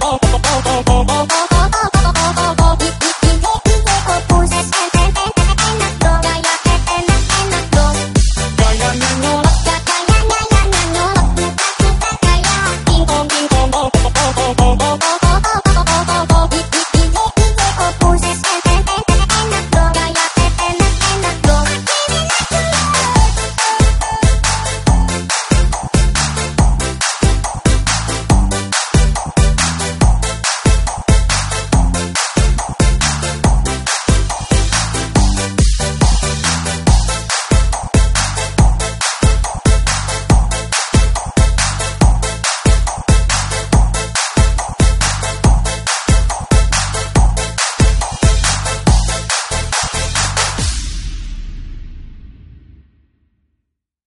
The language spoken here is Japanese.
oh oh oh oh oh